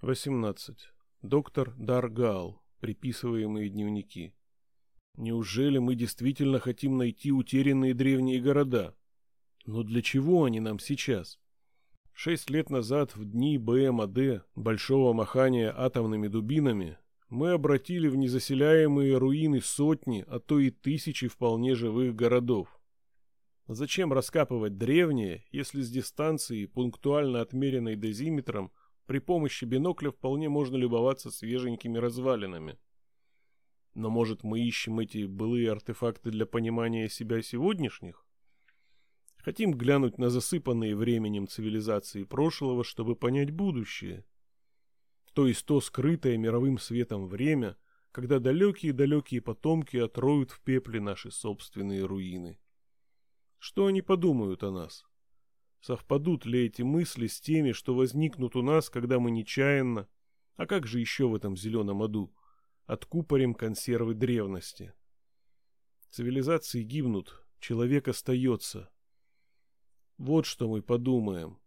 18. Доктор Даргал. Приписываемые дневники. Неужели мы действительно хотим найти утерянные древние города? Но для чего они нам сейчас? Шесть лет назад, в дни БМАД, большого махания атомными дубинами, мы обратили в незаселяемые руины сотни, а то и тысячи вполне живых городов. Зачем раскапывать древние, если с дистанции, пунктуально отмеренной дозиметром, при помощи бинокля вполне можно любоваться свеженькими развалинами. Но может мы ищем эти былые артефакты для понимания себя сегодняшних? Хотим глянуть на засыпанные временем цивилизации прошлого, чтобы понять будущее. То есть то скрытое мировым светом время, когда далекие-далекие потомки отроют в пепле наши собственные руины. Что они подумают о нас? Совпадут ли эти мысли с теми, что возникнут у нас, когда мы нечаянно, а как же еще в этом зеленом аду, откупорим консервы древности? Цивилизации гибнут, человек остается. Вот что мы подумаем.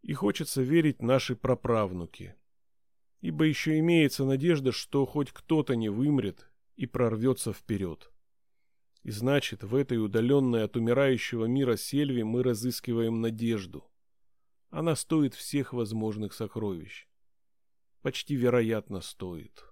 И хочется верить наши праправнуки. Ибо еще имеется надежда, что хоть кто-то не вымрет и прорвется вперед. И значит, в этой удаленной от умирающего мира сельве мы разыскиваем надежду. Она стоит всех возможных сокровищ. Почти вероятно стоит.